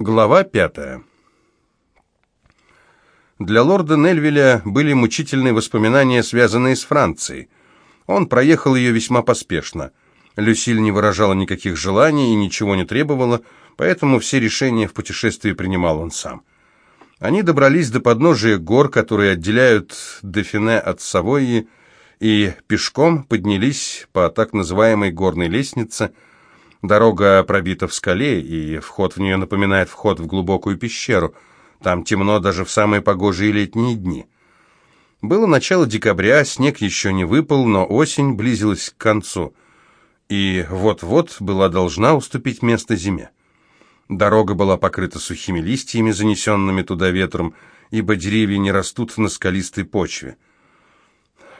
Глава пятая. Для лорда Нельвеля были мучительные воспоминания, связанные с Францией. Он проехал ее весьма поспешно. Люсиль не выражала никаких желаний и ничего не требовала, поэтому все решения в путешествии принимал он сам. Они добрались до подножия гор, которые отделяют Дефине от Савойи, и пешком поднялись по так называемой горной лестнице – Дорога пробита в скале, и вход в нее напоминает вход в глубокую пещеру. Там темно даже в самые погожие летние дни. Было начало декабря, снег еще не выпал, но осень близилась к концу, и вот-вот была должна уступить место зиме. Дорога была покрыта сухими листьями, занесенными туда ветром, ибо деревья не растут на скалистой почве.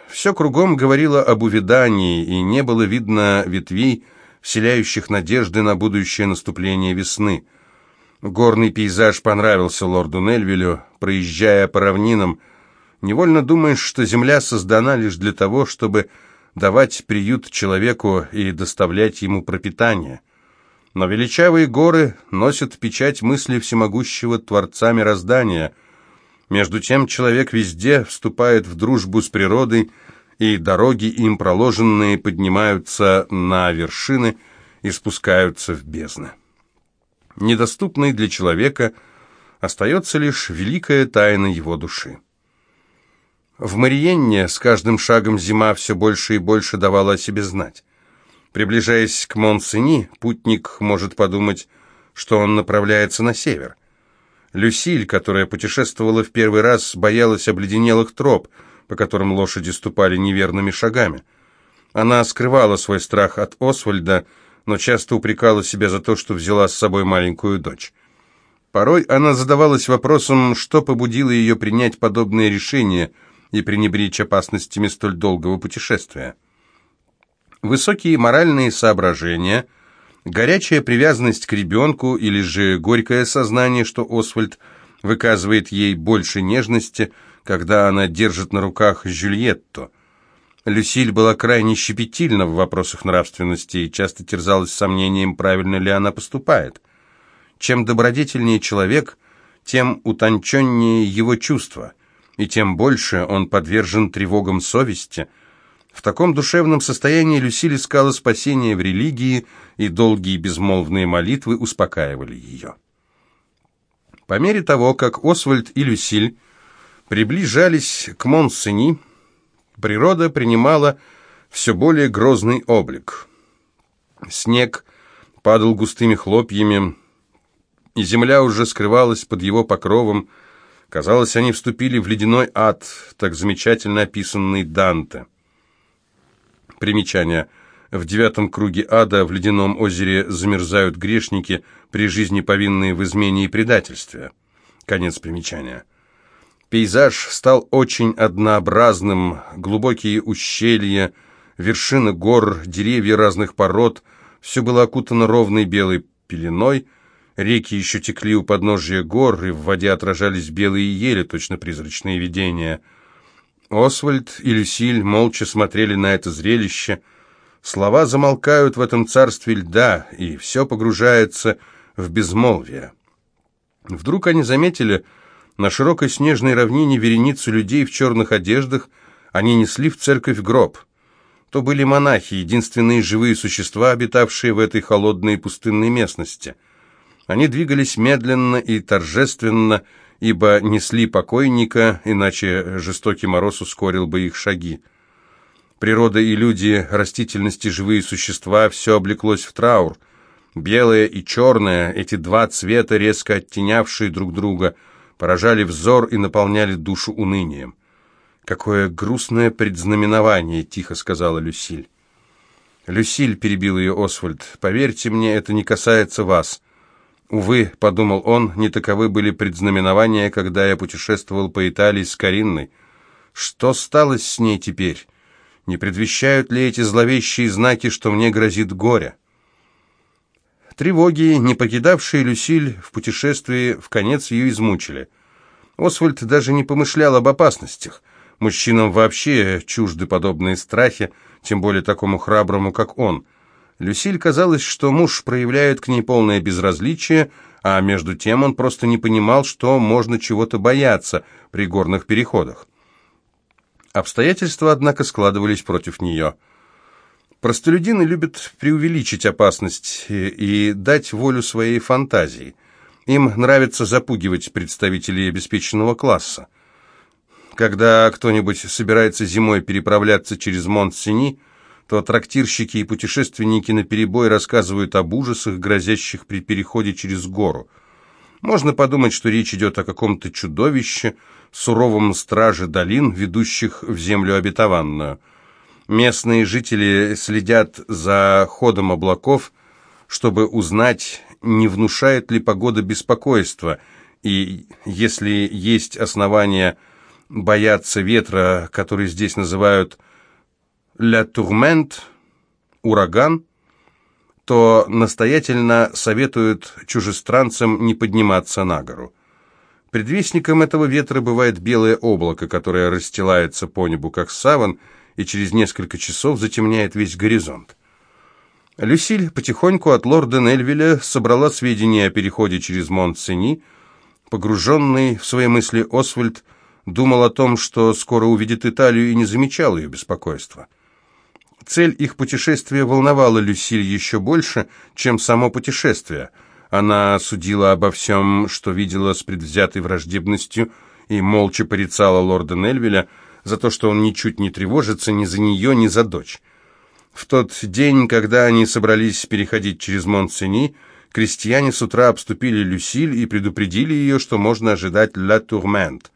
Все кругом говорило об увядании, и не было видно ветвей, вселяющих надежды на будущее наступление весны. Горный пейзаж понравился лорду Нельвилю, проезжая по равнинам. Невольно думаешь, что земля создана лишь для того, чтобы давать приют человеку и доставлять ему пропитание. Но величавые горы носят печать мысли всемогущего Творца мироздания. Между тем человек везде вступает в дружбу с природой, и дороги им проложенные поднимаются на вершины и спускаются в бездны. Недоступной для человека остается лишь великая тайна его души. В Мариенне с каждым шагом зима все больше и больше давала о себе знать. Приближаясь к Монсени, путник может подумать, что он направляется на север. Люсиль, которая путешествовала в первый раз, боялась обледенелых троп – по которым лошади ступали неверными шагами. Она скрывала свой страх от Освальда, но часто упрекала себя за то, что взяла с собой маленькую дочь. Порой она задавалась вопросом, что побудило ее принять подобное решение и пренебречь опасностями столь долгого путешествия. Высокие моральные соображения, горячая привязанность к ребенку или же горькое сознание, что Освальд выказывает ей больше нежности – когда она держит на руках Жюльетту. Люсиль была крайне щепетильна в вопросах нравственности и часто терзалась сомнением, правильно ли она поступает. Чем добродетельнее человек, тем утонченнее его чувства, и тем больше он подвержен тревогам совести. В таком душевном состоянии Люсиль искала спасения в религии, и долгие безмолвные молитвы успокаивали ее. По мере того, как Освальд и Люсиль приближались к Монсени, природа принимала все более грозный облик. Снег падал густыми хлопьями, и земля уже скрывалась под его покровом. Казалось, они вступили в ледяной ад, так замечательно описанный Данте. Примечание. В девятом круге ада в ледяном озере замерзают грешники, при жизни повинные в измене и предательстве. Конец примечания. Пейзаж стал очень однообразным, глубокие ущелья, вершины гор, деревья разных пород, все было окутано ровной белой пеленой, реки еще текли у подножия гор, и в воде отражались белые ели, точно призрачные видения. Освальд и Люсиль молча смотрели на это зрелище. Слова замолкают в этом царстве льда, и все погружается в безмолвие. Вдруг они заметили, на широкой снежной равнине вереницу людей в черных одеждах они несли в церковь гроб. То были монахи, единственные живые существа, обитавшие в этой холодной и пустынной местности. Они двигались медленно и торжественно, ибо несли покойника, иначе жестокий мороз ускорил бы их шаги. Природа и люди, растительность и живые существа – все облеклось в траур. Белое и черное – эти два цвета, резко оттенявшие друг друга – поражали взор и наполняли душу унынием. «Какое грустное предзнаменование!» — тихо сказала Люсиль. «Люсиль», — перебил ее Освальд, — «поверьте мне, это не касается вас». «Увы», — подумал он, — «не таковы были предзнаменования, когда я путешествовал по Италии с Каринной. Что стало с ней теперь? Не предвещают ли эти зловещие знаки, что мне грозит горе?» Тревоги, не покидавшие Люсиль в путешествии, в конец ее измучили. Освальд даже не помышлял об опасностях. Мужчинам вообще чужды подобные страхи, тем более такому храброму, как он. Люсиль казалось, что муж проявляет к ней полное безразличие, а между тем он просто не понимал, что можно чего-то бояться при горных переходах. Обстоятельства, однако, складывались против нее. Простолюдины любят преувеличить опасность и дать волю своей фантазии. Им нравится запугивать представителей обеспеченного класса. Когда кто-нибудь собирается зимой переправляться через Монт-Сини, то трактирщики и путешественники наперебой рассказывают об ужасах, грозящих при переходе через гору. Можно подумать, что речь идет о каком-то чудовище, суровом страже долин, ведущих в землю обетованную. Местные жители следят за ходом облаков, чтобы узнать, не внушает ли погода беспокойства, и если есть основания бояться ветра, который здесь называют «ля турмент» – «ураган», то настоятельно советуют чужестранцам не подниматься на гору. Предвестником этого ветра бывает белое облако, которое расстилается по небу, как саван, и через несколько часов затемняет весь горизонт. Люсиль потихоньку от лорда Нельвиля собрала сведения о переходе через Монт-Сени. Погруженный в свои мысли Освальд думал о том, что скоро увидит Италию и не замечал ее беспокойства. Цель их путешествия волновала Люсиль еще больше, чем само путешествие. Она судила обо всем, что видела с предвзятой враждебностью, и молча порицала лорда Нельвиля за то, что он ничуть не тревожится ни за нее, ни за дочь. В тот день, когда они собрались переходить через Монт-Сени, крестьяне с утра обступили Люсиль и предупредили ее, что можно ожидать «Ла Турмент».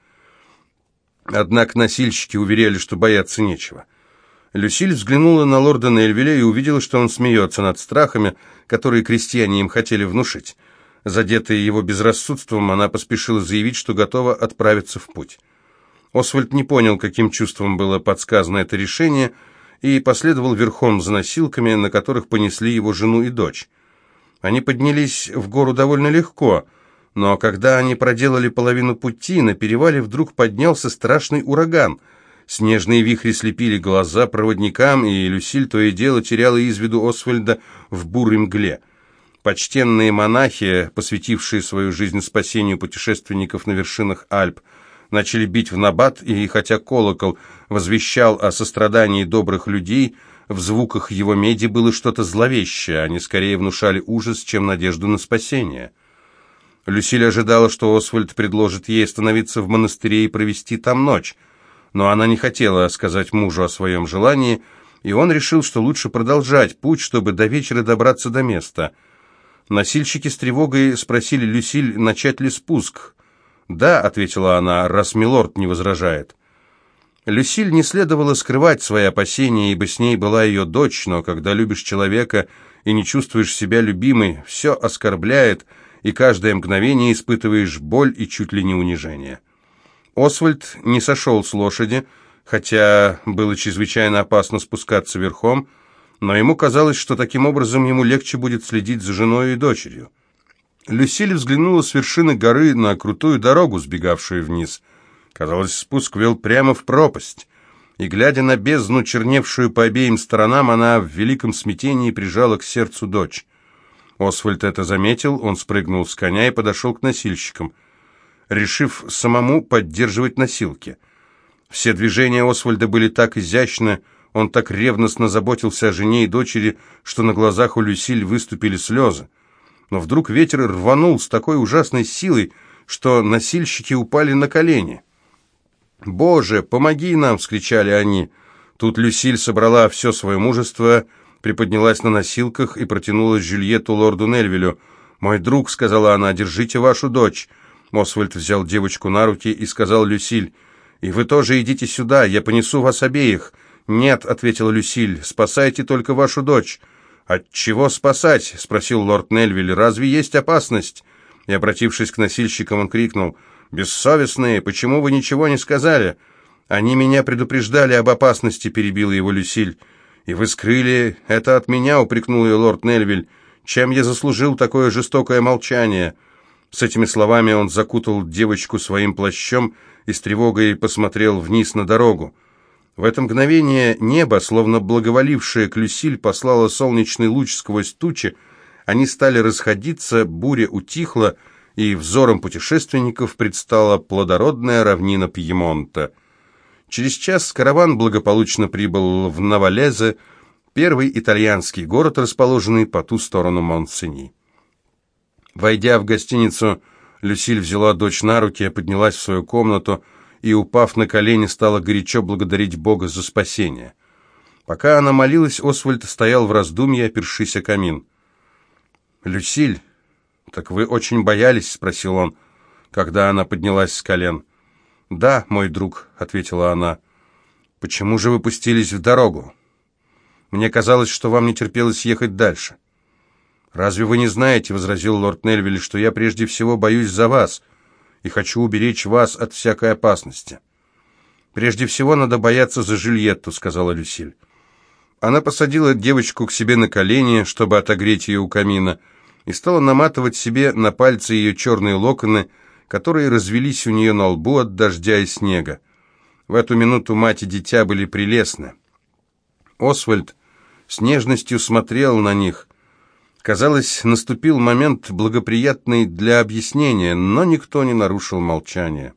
Однако носильщики уверяли, что бояться нечего. Люсиль взглянула на лорда Нельвеля и увидела, что он смеется над страхами, которые крестьяне им хотели внушить. Задетая его безрассудством, она поспешила заявить, что готова отправиться в путь. Освальд не понял, каким чувством было подсказано это решение, и последовал верхом за носилками, на которых понесли его жену и дочь. Они поднялись в гору довольно легко, но когда они проделали половину пути, на перевале вдруг поднялся страшный ураган — Снежные вихри слепили глаза проводникам, и Люсиль то и дело теряла из виду Освальда в бурой мгле. Почтенные монахи, посвятившие свою жизнь спасению путешественников на вершинах Альп, начали бить в набат, и хотя колокол возвещал о сострадании добрых людей, в звуках его меди было что-то зловещее, они скорее внушали ужас, чем надежду на спасение. Люсиль ожидала, что Освальд предложит ей остановиться в монастыре и провести там ночь, но она не хотела сказать мужу о своем желании, и он решил, что лучше продолжать путь, чтобы до вечера добраться до места. Носильщики с тревогой спросили Люсиль, начать ли спуск. «Да», — ответила она, — «раз милорд не возражает». Люсиль не следовало скрывать свои опасения, ибо с ней была ее дочь, но когда любишь человека и не чувствуешь себя любимой, все оскорбляет, и каждое мгновение испытываешь боль и чуть ли не унижение. Освальд не сошел с лошади, хотя было чрезвычайно опасно спускаться верхом, но ему казалось, что таким образом ему легче будет следить за женой и дочерью. Люсиль взглянула с вершины горы на крутую дорогу, сбегавшую вниз. Казалось, спуск вел прямо в пропасть. И, глядя на бездну, черневшую по обеим сторонам, она в великом смятении прижала к сердцу дочь. Освальд это заметил, он спрыгнул с коня и подошел к носильщикам решив самому поддерживать носилки. Все движения Освальда были так изящны, он так ревностно заботился о жене и дочери, что на глазах у Люсиль выступили слезы. Но вдруг ветер рванул с такой ужасной силой, что носильщики упали на колени. «Боже, помоги нам!» — вскричали они. Тут Люсиль собрала все свое мужество, приподнялась на носилках и протянула Жюльету лорду Нельвилю. «Мой друг», — сказала она, — «держите вашу дочь». Освальд взял девочку на руки и сказал Люсиль, «И вы тоже идите сюда, я понесу вас обеих». «Нет», — ответила Люсиль, — «спасайте только вашу дочь». «От чего спасать?» — спросил лорд Нельвиль. «Разве есть опасность?» И, обратившись к носильщикам, он крикнул, «Бессовестные, почему вы ничего не сказали?» «Они меня предупреждали об опасности», — перебила его Люсиль. «И вы скрыли это от меня», — упрекнул ее лорд Нельвиль. «Чем я заслужил такое жестокое молчание?» С этими словами он закутал девочку своим плащом и с тревогой посмотрел вниз на дорогу. В это мгновение небо, словно благоволившее к Люсиль, послало солнечный луч сквозь тучи, Они стали расходиться, буря утихла, и взором путешественников предстала плодородная равнина Пьемонта. Через час караван благополучно прибыл в Навалезе, первый итальянский город, расположенный по ту сторону Монсени. Войдя в гостиницу, Люсиль взяла дочь на руки, поднялась в свою комнату и, упав на колени, стала горячо благодарить Бога за спасение. Пока она молилась, Освальд стоял в раздумье, опершись о камин. «Люсиль, так вы очень боялись?» — спросил он, когда она поднялась с колен. «Да, мой друг», — ответила она. «Почему же вы пустились в дорогу? Мне казалось, что вам не терпелось ехать дальше». «Разве вы не знаете, — возразил лорд Нельвиль, — что я прежде всего боюсь за вас и хочу уберечь вас от всякой опасности?» «Прежде всего надо бояться за Жюльетту», — сказала Люсиль. Она посадила девочку к себе на колени, чтобы отогреть ее у камина, и стала наматывать себе на пальцы ее черные локоны, которые развелись у нее на лбу от дождя и снега. В эту минуту мать и дитя были прелестны. Освальд с нежностью смотрел на них. Казалось, наступил момент благоприятный для объяснения, но никто не нарушил молчание.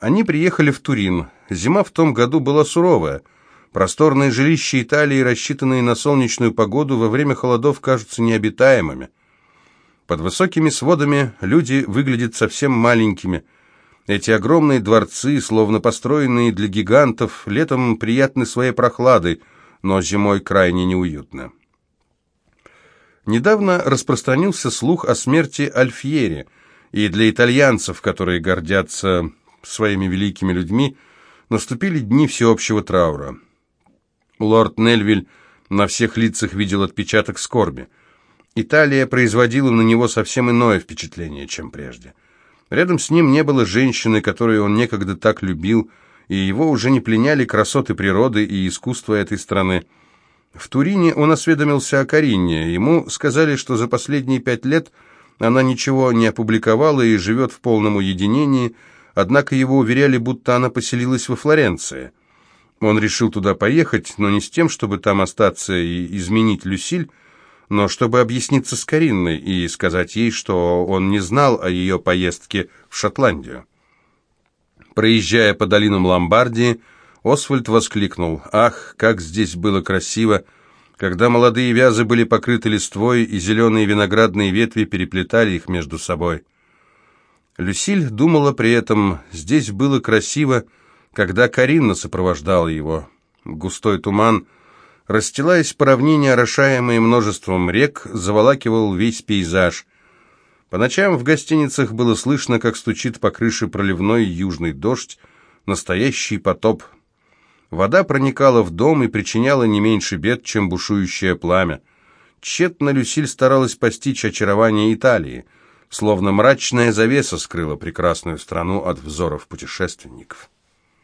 Они приехали в Турин. Зима в том году была суровая. Просторные жилища Италии, рассчитанные на солнечную погоду, во время холодов кажутся необитаемыми. Под высокими сводами люди выглядят совсем маленькими. Эти огромные дворцы, словно построенные для гигантов, летом приятны своей прохладой, но зимой крайне неуютно. Недавно распространился слух о смерти Альфьери, и для итальянцев, которые гордятся своими великими людьми, наступили дни всеобщего траура. Лорд Нельвиль на всех лицах видел отпечаток скорби – Италия производила на него совсем иное впечатление, чем прежде. Рядом с ним не было женщины, которую он некогда так любил, и его уже не пленяли красоты природы и искусства этой страны. В Турине он осведомился о Карине. Ему сказали, что за последние пять лет она ничего не опубликовала и живет в полном уединении, однако его уверяли, будто она поселилась во Флоренции. Он решил туда поехать, но не с тем, чтобы там остаться и изменить Люсиль, но чтобы объясниться с Каринной и сказать ей, что он не знал о ее поездке в Шотландию. Проезжая по долинам Ломбардии, Освальд воскликнул «Ах, как здесь было красиво!» когда молодые вязы были покрыты листвой, и зеленые виноградные ветви переплетали их между собой. Люсиль думала при этом, здесь было красиво, когда Каринна сопровождала его. Густой туман – расстилаясь по равнине, орошаемой множеством рек, заволакивал весь пейзаж. По ночам в гостиницах было слышно, как стучит по крыше проливной южный дождь, настоящий потоп. Вода проникала в дом и причиняла не меньше бед, чем бушующее пламя. Тщетно Люсиль старалась постичь очарование Италии, словно мрачная завеса скрыла прекрасную страну от взоров путешественников.